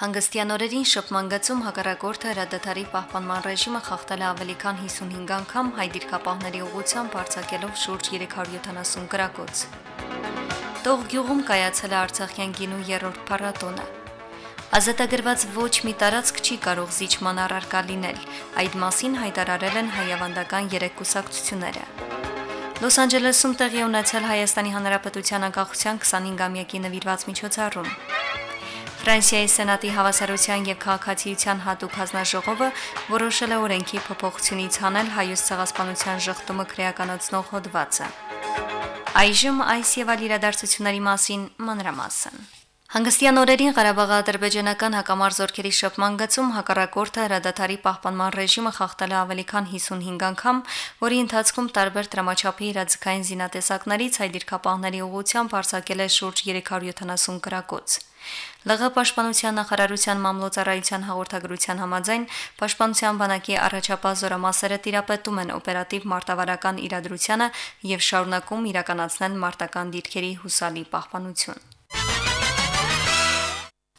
Հանգստյան օրերին շփման գծում հակառակորդը հրադադարի պահպանման ռեժիմը խախտել է ավելի քան 55 անգամ հայ դիրքապահների ուղղությամբ արձակելով շուրջ 370 գրակոց։ Տող գյուղում կայացել է Արցախյան գինու երրորդ փառատոնը։ Ազատագրված ոչ մի տարածք չի կարող զիջման առարկա լինել։ Այդ մասին հայտարարել են հայավանդական երեք կուսակցությունները։ Լոս Անջելեսում տեղի ունեցել Հայաստանի Հանրապետության անկախության 25-ամյակի նվիրված միջոցառում։ Ֆրանսիայի Սենատի հավասարության եւ քաղաքացիության հատուկ հանձնաժողովը որոշել է օրենքի փոփոխությունից հանել հայոց ցեղասպանության ժխտումը քրեականացնող հոդվածը։ Այժմ այս եւ այլ իրադարձությունների մասին մանրամասն։ Հանգստյան օրերին Ղարաբաղի ադրբեջանական հակամարձօրքերի շփման գծում հակառակորդը հրադադարի պահպանման ռեժիմը խախտել է ավելի քան 55 անգամ, որի ընթացքում տարբեր դրամաչափի իրազեկային զինատեսակներից հայ դիրքապահների ուղությամբ արձակել է շուրջ 370 գրակոց։ ԼՂ պաշտպանության նախարարության մամլոյցարայության հաղորդագրության համաձայն պաշտպանության բանակի առաջապահ զորամասերը տիրապետում են օպերատիվ մարտավարական իրադրությանը եւ շարունակում իրականացնել մարտական դիրքերի հուսալի պահպանություն։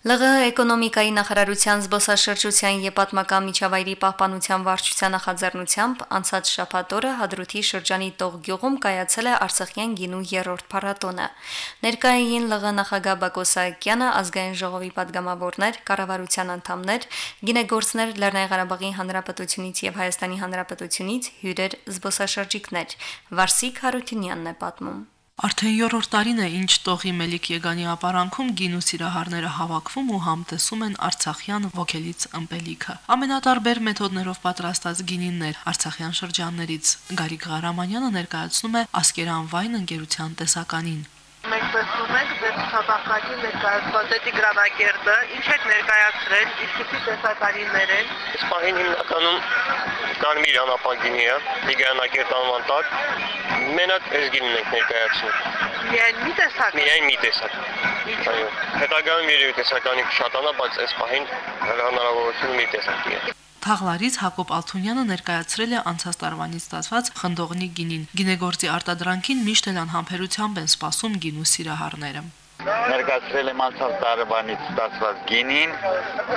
ԼՂՀ էկոնոմիկայի նախարարության զբոսաշրջության եւ պատմական միջավայրի պահպանության վարչության նախաձեռնությամբ անցած շաբաթ օրը Հադրութի շրջանի Տող գյուղում կայացել է Արցախյան գինու երրորդ փառատոնը։ Ներկայային ԼՂՀ նախագահ Բակո Սահակյանը, ազգային ժողովի падգամավորներ, կառավարության անդամներ, գինեգործներ Լեռնային Ղարաբաղի Հանրապետությունից եւ Հայաստանի Հանրապետությունից հյուրեր զբոսաշրջիկներ Վարսիկ Հարությունյանն է պատմում։ Արդեն երրորդ տարին է, ինչ Տողի Մելիք Եգանի ապարանքում գինու սիրահարները հավաքվում ու համտեսում են Արցախյան ոգելից ըմպելիքը։ Ամենատարբեր մեթոդներով պատրաստած գինիններ Արցախյան շրջաններից Գարիկ Ղարամանյանը ներկայացնում է Ասկերան վայն ընկերության տեսականին։ տեսնում ենք ձեր ցավականի ներկայացված էտի գրանակերտը, ինչ է ներկայացրել, ինչպիսի տեսականիներ են։ Իսպանին հիմնականում կարմիր անապագինի է, դիգանակերտ անվան տակ։ Մենակ այս գինն ենք ներկայացնում։ Միայն մի տեսակ։ Միայն մի տեսակ։ Այո։ Հետագայում երևի տեսականի շատանա, բայց այս պահին հնարավորությունը մի տեսակի է։ Թաղլարից Հակոբ Ալթունյանը ներկայացրել է անցած տարվանից ստացված խնդողնի գինին։ Գինեգործի արտադրանքին միշտ էլ անհամբերությամբ են սպասում գինու սիրահարները ներկայացրել եմ անցած տարվանից ստացված գինին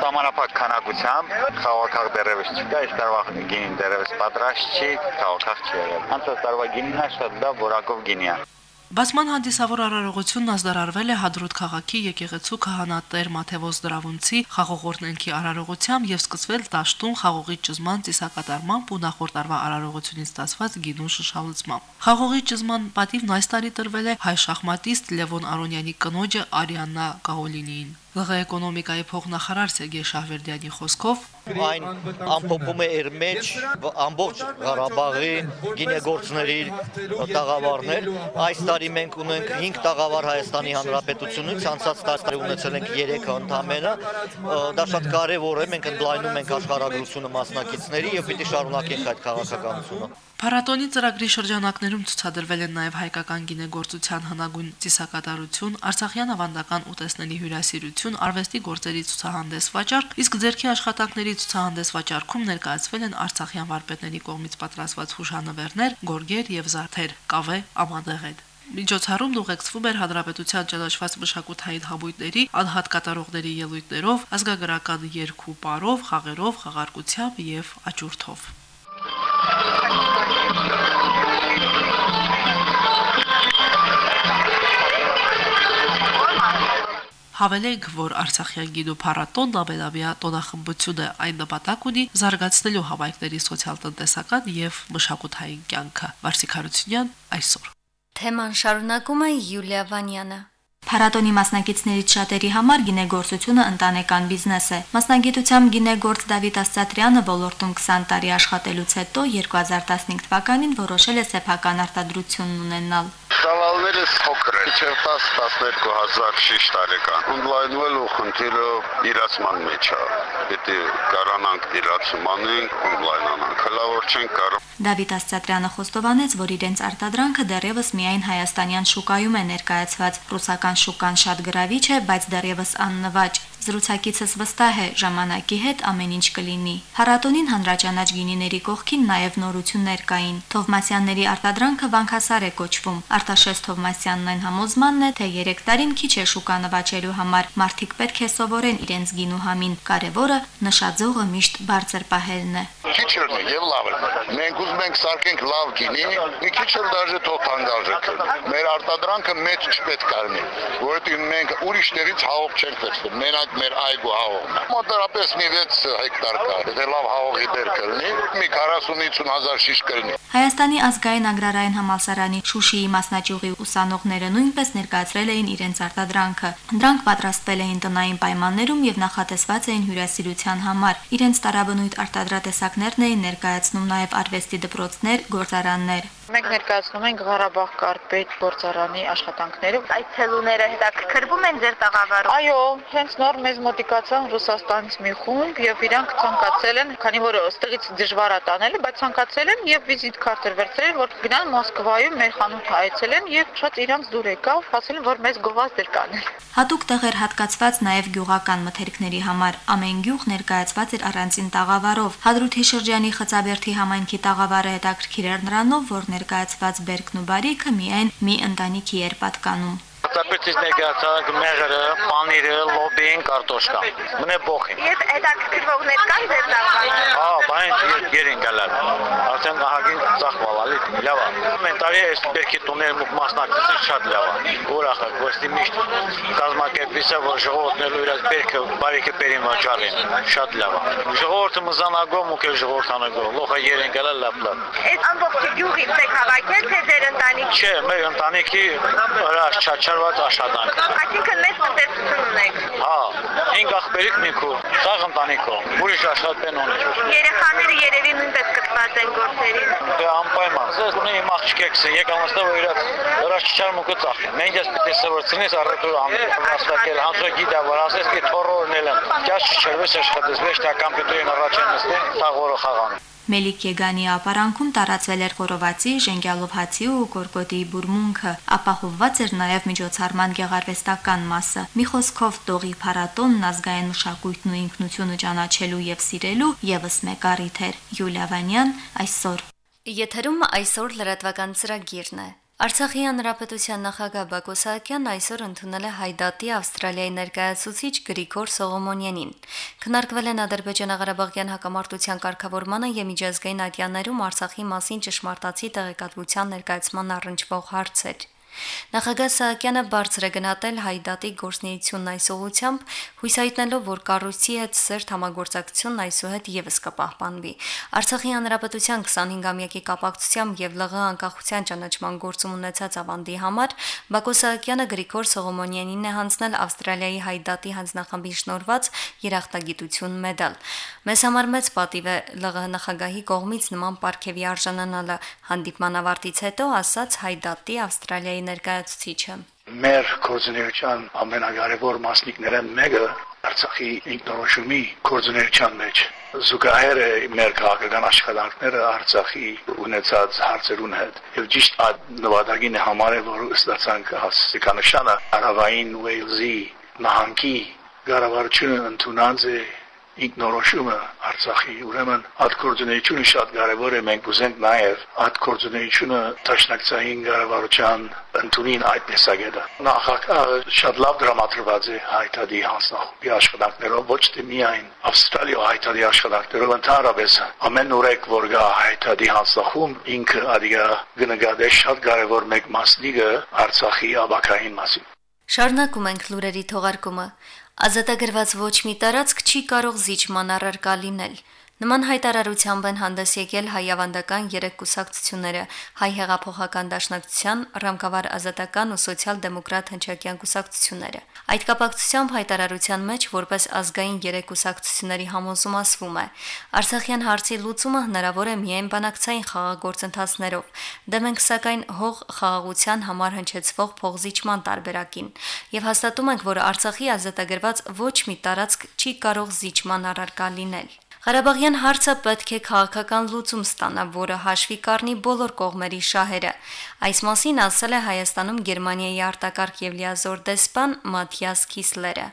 համանապակ քանակությամբ խաղակախ դերևս չկա, այս տարվա գինին դերևս պատրաստ չի, խաղակախ չի եղել։ Անցած տարվա գինին շատ լավ որակով գինի է։ Բասման հանդիսավոր արարողությունն ազդարարվել է Հադրուտ քաղաքի եկեղեցու քահանատեր Մաթեոս Դրավունցի խաղողորտնենքի արարողությամբ եւ սկսվել Տաշտուն խաղողի ճզման ծիսակատարմամբ ու նախորդ տարվա արարողությունից ստացված գինու շշալցմամբ։ Խաղողի ճզման պատիվն այս տարի տրվել է հայ շախմատիստ Լևոն Արոնյանի կնոջը Արիաննա Գաոլինին։ ԼՂ էկոնոմիկայի փոխնախարար Սերգեյ Շահվերդյանի խոսքով այն ամփոփում է իր մեջ ամբողջ Ղարաբաղի գինեգործների տաղավարներ։ Այս տարի մենք ունենք 5 տաղավար Հայաստանի Հանրապետությունից, անցած տարի ունեցել ենք 3 ընդամենը։ Դա շատ կարևոր է, մենք ընդլայնում ենք աշխարհագրությունը մասնակիցների եւ պիտի շարունակենք այդ քաղաքականությունը։ Փառատոնի ծրագրի շրջանակներում ցուցադրվել են նաև հայկական գինեգործության հնագույն ծիսակատարություն, Արցախյան ավանդական ուտեստների հյուրասիրություն, արվեստի գործերի ցուցահանդես վաճառք, իսկ ձերքի աշխատանքների ցուցահանդես վաճառքում ներկայացվել են Արցախյան վարպետների կողմից պատրաստված հուշանվերներ, գորգեր եւ զարդեր, կավե, ամադեղետ։ Միջոցառումն ուղեկցվում էր Հանրապետության ճանաչված մշակութային համույթների, անհատ կատարողների ելույթներով, ազգագրական երգու պարով, խաղերով, խաղարկությամբ եւ աճուրթով։ Հավելենք, որ Արցախյան գինու փառատոնն ամենամյա տոնախմբություն է այն նպատակ ունի զարգացնելու համայնքների սոցիալ-տնտեսական եւ մշակութային կյանքը։ Վարսիկ Հարությունյան այսօր։ Թեման շարունակում է Յուլիա Վանյանը։ Փառատոնի մասնակիցներից շատերի համար գինեգործությունը ընտանեկան բիզնես է։ Մասնագիտությամբ գինեգործ Դավիթ Ասատրյանը ոլորտում 20 տարի աշխատելուց հետո 2015 թվականին որոշել է սեփական արտադրություն ունենալ։ Ծավալները փոքր են, չէ 10-12000 շիշ տարեկան։ Օնլայնվելու խնդիրը իրացման մեջ է։ Պետք է կարանանք դիրացմանենք ու լայնանանք։ Հլա որ չենք կարող Դավիթ Աստատրյանը խոստովանեց, որ իրենց արտադրանքը դեռևս միայն հայաստանյան շուկայում է ներկայացված։ Ռուսական շուկան շատ գրավիչ է, բայց դեռևս աննվաճ։ Զրուցակիցս վստահ է, ժամանակի հետ ամեն ինչ կլինի։ Փառատոնին հանրաճանաչ գինիների կողքին նաև նորություններ կային։ Թովմասյանների արտադրանքը վանքասար է կոչվում։ Արտաշես Թովմասյանն այն համոզմանն է, թե 3 տարին քիչ է շուկա նվաճելու համար։ Մարդիկ պետք է սովորեն իրենց գինու համին։ Կարևորը նշաձողը միշտ բարձր պահելն է։ քիչ էլ եւ լավ է։ Մենք ուզում ենք սարքենք լավ գինի, մի քիչ էլ դաժե թող թանկարժեք։ Մեր արտադրանքը մեծ չպետք է լինի, որովհետեւ մենք ուրիշ տեղից հաղող չենք վերցնում։ Մենակ մեր այգու հաղողն է։ Մոտարապես մի 6 հեկտար կա։ Եթե լավ հաղողի դեր կլինի, մի 40-50 հազար շիշ կլինի։ Հայաստանի ազգային agrarային համալսարանի Շուշիի մասնաճյուղի ուսանողները նույնպես ներկայացրել էին իրենց արտադրանքը։ Դրանք պատրաստվել էին տնային պայմաններում եւ նախատեսված էին հյուրասիրության համար։ Իրենց տարաբնույթ արտադրատեսակներն էին ներկայացնում նաեւ արվեստի դպրոցներ, գործարաններ։ Մենք ներկայացնում ենք Ղարաբաղ կարպետ գործարանի աշխատանքները։ Այդ ցելուները հետաքրքրվում են ձեր տաղավարում։ Այո, հենց նոր մեզ մոտիկացան Ռուսաստանից մի խումբ եւ իրանք ցանկացել են, քանի որ ըստեղից դժվար է տանել, բայց ցանկացել են եւ վիզիտ քարտեր վերցրել, որ գնան Մոսկվայում մեր խանութ այցելեն եւ շատ իրանք դուր եկավ, ասել են, որ մեզ գովազ դեր կանել։ Հատուկ տեղ էր հատկացված նաև գյուղական մթերքների համար։ Ամեն գյուղ ներկայացված էր առանձին տաղավարով։ Հադրութի շրջանի Խծաբերդի համայնքի տաղավարը հետաքրքիր էր նրանով, որ ներկայացված բերքն ու բարիքը միայն մի ընտանիքի էր պատկանում։ Ծապեցից ներկայացած մեղրը, պանիրը, լոբին, կարտոշկան։ Մնե բոխին։ Եվ հետաքրքրվողներ կան ձեր տաղավարում։ Հա, բայն երին գալալ։ Արդեն ահագին ծախվալալի լավ է։ Մեն տարի այս բերքի տուները մուկ մասնակցել շատ լավ է։ Ուրախ եմ, ոստի միշտ կազմակերպիցը, որ ժողովուրդներու իրաց բերքը բարիքը բերին վաճառին։ Շատ լավ է։ Ժողովուրդը մզանագո մուկ է ժողովրդանագո։ Լոխը երին գալալ լավ։ Այս ամբողջ գյուղից եք հավաքել թե ձեր ընտանիքի։ Չէ, մեր ընտանիքի հրաշ չաչարված աշխատանք։ Այսինքն մեծ տնտեսություն ունեք։ Հա, 5 աղբերիկ մի քու, սաղ ընտանիքո։ Ուրիշ աշխատեն ունի։ Երեխաները երևի նույնպես կպված են գործերին։ Դե անպայման։ Ես ունեի իմ աղջիկեքս, եկան աստեղ որ իրաց հրաշ չար մուկը ծախ։ Մենք ես պիտի սովորցնես առետու ամստակել, հանցո գիտա որ ասես କି թորորնել են։ Ճաշ չերվես աշխատես, վեճ տա կամպյուտերին առաջին նստեն, թաղորը խաղան։ Մելիք Եգանի ապարանքում տարածվել էր խորովածի, ժենգյալով հացի ու կորկոտի բուրմունքը, ապահովված էր նաև միջոցառման գեղարվեստական մասը։ Մի խոսքով տողի փառատոնն ազգային մշակույթն ու ինքնությունը ճանաչելու եւ սիրելու եւս մեկ առիթ էր։ Յուլիա Վանյան այսօր Եթերում այսօր լրատվական ծրագիրն է։ Արցախի հանրապետության նախագահ Բակո Սահակյանն այսօր ընդունել է Հայդատի Ավստրալիայի ներկայացուցիչ Գրիգոր Սողոմոնյանին։ Քննարկվել են Ադրբեջանա-Ղարաբաղյան հակամարտության կարգավորմանը եւ միջազգային ատյաններում Արցախի մասին ճշմարտացի տեղեկատվության ներկայացման առնչվող հարցեր։ Նախագահ Սահակյանը բարձր է գնահատել Հայդատի գործնեությունն այս ուղությամբ, հույսայտնելով, որ կառույցի հետ սերտ համագործակցությունն այսուհետ եւս կպահպանվի։ Արցախի հանրապետության 25-ամյակի կապակցությամբ եւ ԼՂ անկախության ճանաչման գործում ունեցած ավանդի համար Բակո Սահակյանը Գրիգոր Սողոմոնյանին է հանձնել Ավստրալիայի Հայդատի հանձնախմբի շնորհված երախտագիտություն մեդալ։ Մեզ համար մեծ պատիվ է ԼՂ նախագահի կողմից նման պարգևի արժանանալը հանդիպման ավարտից հետո ասաց Հայդատի Ավստրալիայի ներկայացուցիչը։ Մեր կորձունեության ամենակարևոր մասնիկները մեկը Արցախի ինքնորոշումի կորձունեության մեջ զուգահեռ է մեր քաղաքական աշխատանքները Արցախի ունեցած հարցերուն հետ եւ ճիշտ այդ նվադագին է համարել որ ստացանք հասկանշանը Արավային Ուեյլզի նահանգի գարավարությունը ընդունած է ինքնորոշումը Արցախի ուրեմն այդ կորձունեությունը շատ կարևոր է մենք ուզենք նաև այդ կորձունեությունը տաշնակցային կառավարության ընդունին այդ տեսակետը նախագահը շատ լավ դրամատրված է հայտարարի հանձնախումբի աշխատանքներով ոչ թե միայն Ավստրալիա հայտարարի աշխատանքներով ընդհանրապես ամեն օրեք որ գա հայտարարի հանձնախումբ ինքը ադիգա գնկադե շատ կարևոր մեկ մասնիկը Արցախի աբակային մասին Շարունակում ենք լուրերի թողարկումը։ Ազատագրված ոչ մի տարածք չի կարող զիջման առարկա լինել։ Նման հայտարարությամբ են հանդես եկել հայավանդական երեք կուսակցությունները՝ Հայ հեղափոխական դաշնակցության, Ռամկավար ազատական ու սոցիալ-դեմոկրատ հնչակյան կուսակցությունները։ Այդ կապակցությամբ հայտարարության մեջ որպես ազգային երեք կուսակցությունների համոզում ասվում է. Արցախյան հարցի լուծումը հնարավոր է միայն բանակցային խաղաղագործընթացներով։ Դե մենք սակայն հող խաղաղության համար հնչեցվող փողզիջման տարբերակին եւ հաստատում ենք, որ Արցախի ազատագրված ոչ մի տարածք չի կարող զիջման առարկա լինել։ Ղարաբաղյան հարցը պետք է քաղաքական լուծում ստանա, որը հաշվի կառնի բոլոր կողմերի շահերը։ Այս մասին ասել է Հայաստանում Գերմանիայի արտակարգ եւ լիազոր դեսպան Մաթիաս Քիսլերը։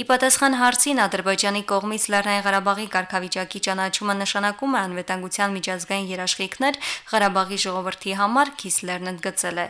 Ի պատասխան հարցին Ադրբեջանի կողմից Լեռնային Ղարաբաղի կարգավիճակի ճանաչումը նշանակում է անվտանգության միջազգային երաշխիքներ Ղարաբաղի ժողովրդի համար, Քիսլերն ընդգծել է։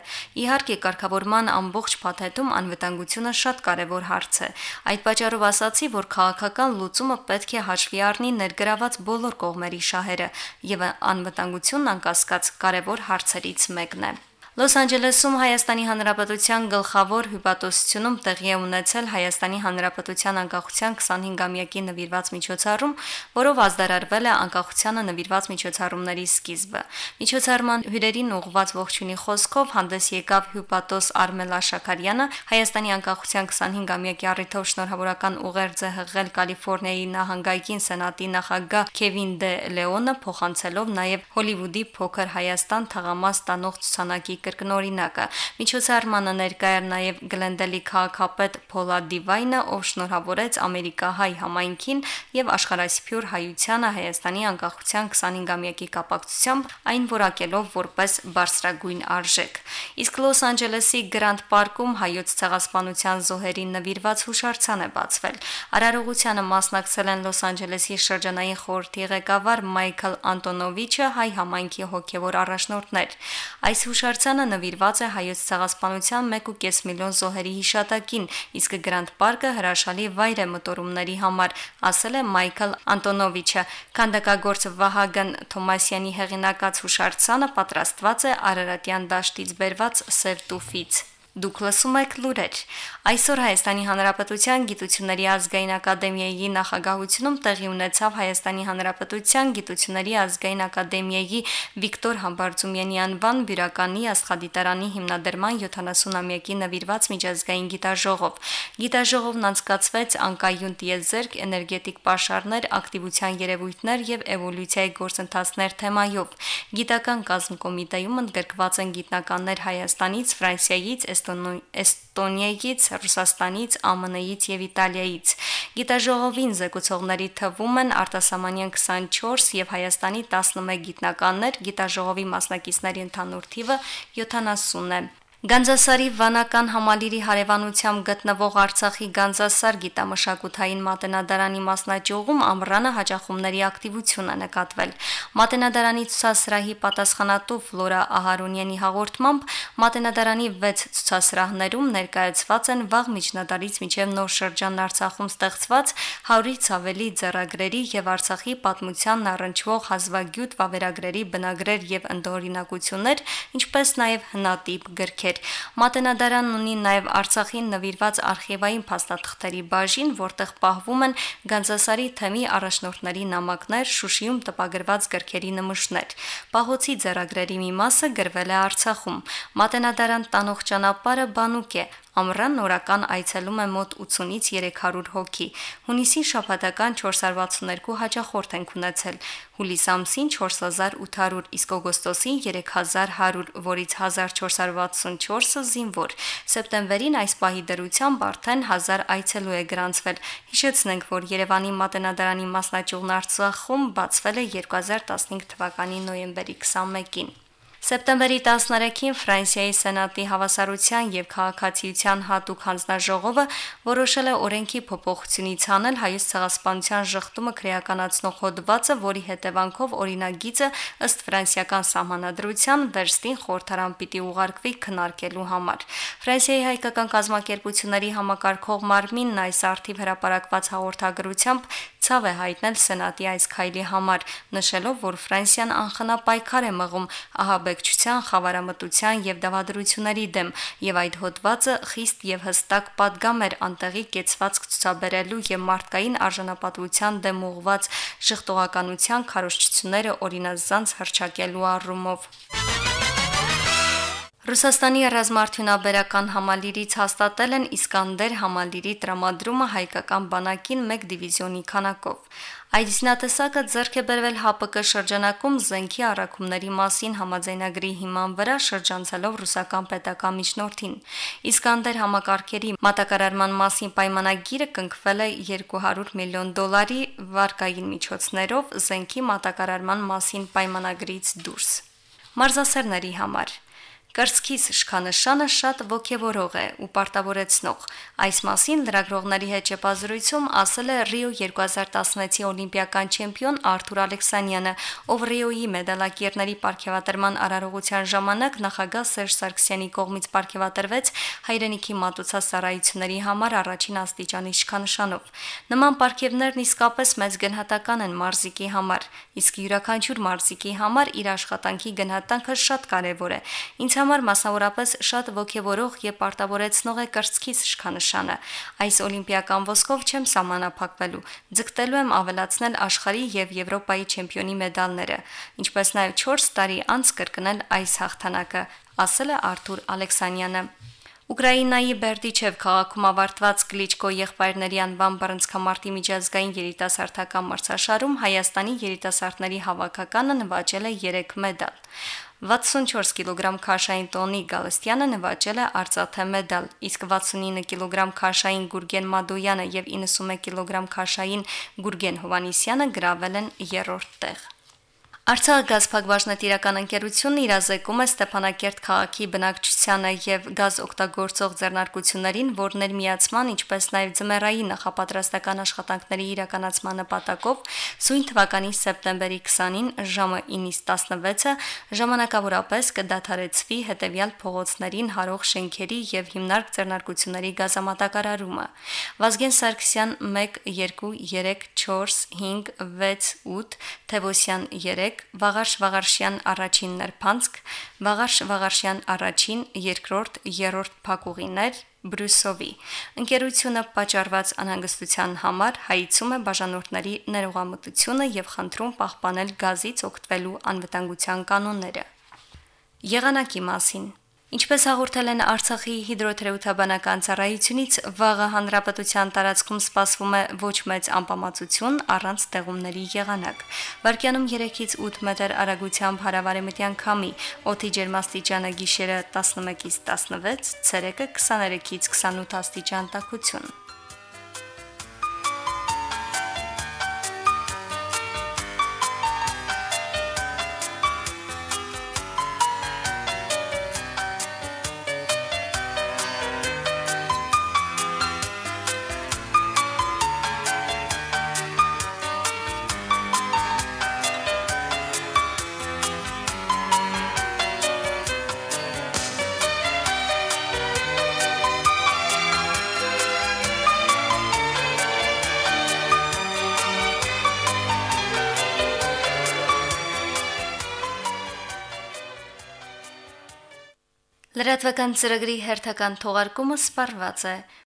Իհարկե, կարգավորման ամբողջ փաթեթում անվտանգությունը շատ կարևոր հարց է։ Այդ պատճառով ասացի, որ քաղաքական լուծումը պետք է հաշվի առնի ներ գրաված բոլոր կողմերի շահերը եւ անվտանգությունն անկասկած կարևոր հարցերից մեկն է։ Լոս Անջելեսում Հայաստանի Հանրապետության գլխավոր հյուպատոսությունում տեղի է ունեցել Հայաստանի Հանրապետության անկախության 25-ամյակի նվիրված միջոցառում, որով ազդարարվել է անկախությանը նվիրված միջոցառումների սկիզբը։ Միջոցառման հյուրերին ուղղված ողջունի խոսքով հանդես եկավ հյուպատոս Արմել Աշակարյանը, Հայաստանի անկախության 25-ամյակի առիթով շնորհավորական ուղերձ է հղել Կալիֆոռնիայի նահանգային սենատի նախագահ Քևին Դե Լեոնը, փոխանցելով նաև Հոլիվուդի փոքր Հայաստան թաղամաս տանող ցուցանակի կրկնօրինակը։ Միջոցառմանը ներկա էր նաև Գլենդելի քաղաքապետ Փոլա Դիվայնը, ով շնորհավորեց Ամերիկահայ համայնքին եւ աշխարհասփյուր հայությանը Հայաստանի անկախության 25-ամյակի կապակցությամբ այն որակելով որպես բարձրագույն արժեք։ Իսկ Լոս Անջելեսի Գրանդ Պարկում հայոց ցեղասպանության զոհերին նվիրված հուշարձան է բացվել։ Արարողությանը մասնակցել են Լոս Անջելեսի շրջանային խորհրդի ղեկավար Մայքլ Անտոնովիչը, հայ համայնքի հոգևոր առաջնորդներ։ Այս հուշարձանը նվիրված է հայոց ցեղասպանության 1.5 միլիոն զոհերի հիշատակին, իսկ Գրանդ Պարկը հրաշալի վայր է մտորումների համար, ասել է Մայքլ Անտոնովիչը։ Քանդակագործ Վահագն Թոմասյանի հեղինակած հուշարձանը պատրաստված է Արարատյան դաշտից բերված սև տուֆից։ Դուք լսում եք լուրեր։ Այսօր Հայաստանի Հանրապետության Գիտությունների ազգային ակադեմիայի նախագահությունում տեղի ունեցավ Հայաստանի Հանրապետության Գիտությունների ազգային ակադեմիայի Վիկտոր Համբարձումյանի անվան բյուրականի աստղադիտարանի հիմնադրման 70-ամյակի նվիրված միջազգային գիտաժողով։ Գիտաժողովն անցկացվեց անկայուն տիեզերք, էներգետիկ պաշարներ, ակտիվության երևույթներ եւ էվոլյուցիայի գործընթացներ թեմայով։ Գիտական կազմկոմիտեում ընդգրկված են գիտնականներ Հայաստանից, Ֆրանսիայից, Էստոնիայից, Ռուսաստանից, ԱՄՆ-ից եւ Իտալիայից։ Գիտաժողովին զեկուցողների թվում են արտասահմանյան 24 եւ Հայաստանի 11 գիտնականներ, գիտաժողովի մասնակիցների ընդհանուր թիվը 70 է։ Գանձասարի վանական համալիրի հարևանությամբ գտնվող Արցախի Գանձասար գիտամշակութային մատենադարանի մասնաճյուղում ամռանը հաջախումների ակտիվություն է նկատվել։ Մատենադարանի ցուցասրահի պատասխանատու Ֆլորա Ահարոնյանի հաղորդմամբ մատենադարանի 6 ցուցասրահներում ներկայացված են վաղ միջնադարից մինչև նոր շրջան Արցախում ստեղծված 100-ից ավելի ձեռագրերի եւ Արցախի պատմությանն առնչվող հազվագյուտ վավերագրերի բնագրեր եւ ընդօրինակություններ, ինչպես նաեւ հնատիպ գրքեր գրքեր։ Մատենադարանն ունի նաև Արցախին նվիրված արխիվային փաստաթղթերի բաժին, որտեղ պահվում են Գանձասարի թեմի առաջնորդների նամակներ, Շուշիում տպագրված գրքերի նմուշներ։ Պահոցի ձեռագրերի մի մասը գրվել է Արցախում։ Մատենադարան տանող ճանապարհը բանուկ է, Ամռան նորական այցելում է մոտ 80-ից 300 հոգի։ Հունիսին շաբաթական 462 հաճախորդ են ունեցել։ Հուլիս ամսին 4800, իսկ օգոստոսին 3100, որից 1464-ը զինվոր։ Սեպտեմբերին այս պահի դրությամբ արդեն 1000 այցելու է գրանցվել։ Հիշեցնենք, որ Երևանի մատենադարանի մասնաճյուղն Արցախում բացվել է 2015 թվականի նոյեմբերի 21-ին։ Սեպտեմբերի 13-ին Ֆրանսիայի Սենատի հավասարության եւ քաղաքացիության հատուկ հանձնաժողովը որոշել է օրենքի փոփոխությունից անել հայոց ցեղասպանության ժխտումը քրեականացնող հոդվածը, որի հետևանքով օրինագիծը ըստ ֆրանսիական սահմանադրության վերստին խորհրդարան պիտի ուղարկվի քննարկելու համար։ Ֆրանսիայի հայկական կազմակերպությունների համակարգող մարմինն այս արդիվ հրապարակված հաղորդագրությամբ ցավ է հայտնել Սենատի այս քայլի համար, նշելով, որ Ֆրանսիան անխնապայքար է մղում ահաբեկչության, խավարամտության եւ դավադրությունների դեմ, եւ այդ հոդվածը խիստ եւ հստակ падգամ էր անտեղի կեցվածք ցուցաբերելու եւ մարդկային արժանապատվության դեմ ուղված շղթողականության քարոշչությունները օրինազանց հրճակելու առումով։ Ռուսաստանի ռազմարդյունաբերական համալիրից հաստատել են Իսկանդեր համալիրի տրամադրումը հայկական բանակին 1 դիվիզիոնի քանակով։ Այդ զինատեսակը ձեռք է բերվել ՀԱՊԿ շրջանակում զենքի առաքումների մասին համաձայնագրի հիման վրա շրջանցելով ռուսական պետական միջնորդին։ Իսկանդեր համակարգերի մատակարարման մասին պայմանագիրը կնքվել է 200 միլիոն դոլարի վարկային միջոցներով զենքի մատակարարման մասին պայմանագրից դուրս։ Մարզասերների համար Կրծքից շքանշանը շատ ողջևորող է ու պարտավորեցնող։ Այս մասին լրագրողների հետ ճեպազրույցում ասել է Ռիո 2016-ի օլիմպիական չեմպիոն Արթուր Ալեքսանյանը, ով Ռիոյի մեդալակիրների ապարքեվատրման արարողության ժամանակ նախագահ Սերժ Սարգսյանի կողմից ապարքեվատրվեց հայրենիքի մատուցասարայությունների համար առաջին աստիճանի շքանշանով։ Նման ապարքևներն իսկապես մեծ գնահատական են մարզիկի համար, իսկ յուրաքանչյուր մարզիկի համար իր աշխատանքի գնահատանքը շատ կարևոր է։ Ինձ համար մասնավորապես շատ ողջևորող եւ պարտավորեցնող է կրծքից շքանշանը։ Այս օլիմպիական ոսկով չեմ սահմանափակվելու։ Ձգտելու եմ ավելացնել աշխարհի եւ Եվրոպայի չեմպիոնի մեդալները, ինչպես նաեւ 4 տարի անց կրկնել այս հաղթանակը, ասել է Արթուր Ալեքսանյանը։ Ուկրաինայի Բերդիչև քաղաքում ավարտված Կլիչկո եղբայրների անվան բռնցքամարտի միջազգային երիտասարդական մրցաշարում Հայաստանի երիտասարդների հավաքականը նվաճել է 3 մեդալ։ 64 կիլոգրամ քաշային տոնի Գալստյանը նվաճել է արծաթե մեդալ, իսկ 69 կիլոգրամ քաշային Գուրգեն Մադոյանը եւ 91 կիլոգրամ քաշային Գուրգեն Հովանիսյանը գրավել են երրորդ տեղ։ Արցախ գազփակվաշնետիրական ընկերությունն իրազեկում է Ստեփանակերտ քաղաքի բնակչությանը եւ գազ օգտագործող ձեռնարկություններին, որներ միացման, ինչպես նաեւ ձմեռային նախապատրաստական աշխատանքների իրականացման նպատակով սույն թվականի սեպտեմբերի 20-ին ժամը 9-ից 16-ը ժամանակավորապես կդադարեցվի հետեւյալ փողոցներին հարող շենքերի եւ հիմնարկ ձեռնարկությունների գազամատակարարումը։ Վազգեն Սարգսյան 1 2 3 4 5 6 8 Թևոսյան 3 Վաղարշ Վաղարշյան առաջին նրբանցք, Վաղարշ Վաղարշյան առաջին, երկրորդ, երրորդ փակուղիներ Բրուսովի։ Ընկերությունը պատճառված անհանգստության համար հայցում է բաժանորդների ներողամտությունը եւ խնդրում պահպանել գազից օգտվելու անվտանգության կանոնները։ Եղանակի մասին Ինչպես հաղորդել են Արցախի հիդրոթերապևտաբանական ծառայությունից, վաղը հանրապետության տարածքում սպասվում է ոչ մեծ անպամացություն առանց տեղումների եղանակ։ Վարկյանում 3-ից 8 մետր արագությամբ հարավարեմտյան քամի, օդի ջերմաստիճանը գիշերը 11-ից 16, ցերեկը 23-ից 28 աստիճան տաքություն։ Լրատվական ծրագրի հերթական թողարկումը սպառված է։